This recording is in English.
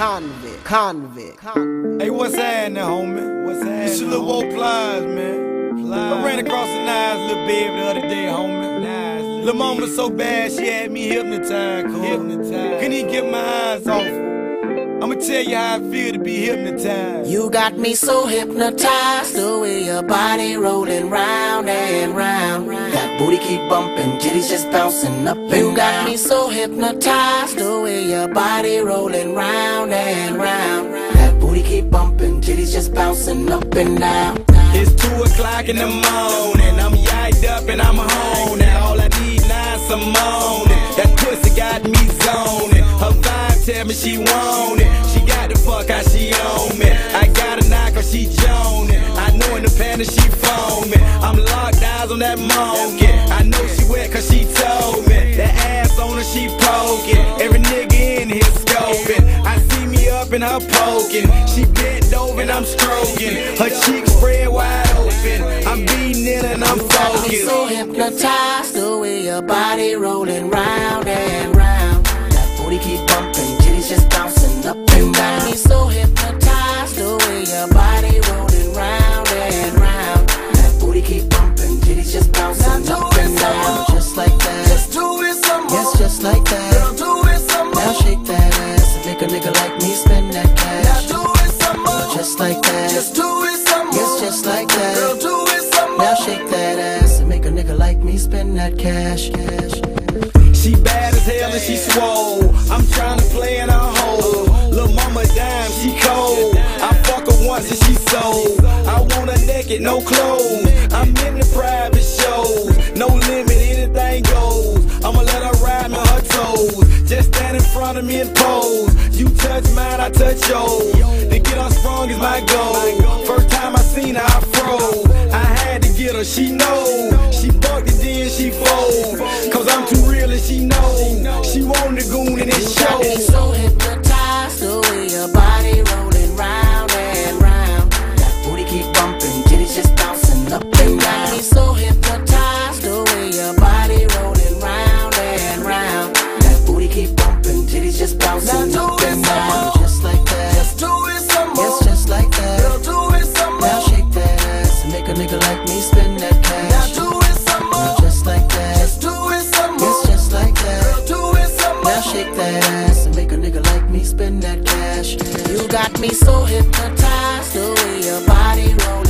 convict, convict, convict. Hey, what's happening, homie? What's happening? It's your little Whoa Plies, man. Plies. I ran across the nice little baby the other day, homie. Nice little, little mama so bad, she had me hypnotized, cool. Hypnotized. Couldn't even get my eyes off her. I'ma tell you how I feel to be hypnotized. You got me so hypnotized, the way your body rolling round and round. That booty keep bumping, titties just bouncing up and down. You got me so hypnotized, the way your body rolling round and round. That booty keep bumping, titties just bouncing up and down. It's two o'clock in the morning, I'm yiked up and I'm home. Now all I need now is some moaning. That pussy got me zoning. Her vibe tell me she want it. She got the fuck how she own me. I got a knock her, she joning. I know in the panty she foaming. I'm locked eyes on that monkey. I know she wet cause she told me. That ass on her, she poking. Every nigga in here scoping. I see me up in her poking. She bent over and I'm stroking. Her cheeks spread wide open. I'm beating it and I'm focused. so hypnotized, the way your body rolling round and round. That booty keep shake that ass and make a nigga like me spend that cash. cash. She bad as hell and she swole. I'm trying to play in her hole. Lil' mama dime, she cold. I fuck her once and she sold. I want her naked, no clothes. I'm in the private shows. No limit, anything goes. I'ma let her ride on her toes. Just stand in front of me and pose. You touch mine, I touch yours. To get her strong is my goal. First time I seen her, I froze. Get her, she know. She bucked it, then she fold. Cause I'm too real and she know. She want the goon and it shows. me spend that cash. You got me so hypnotized the way your body rolls.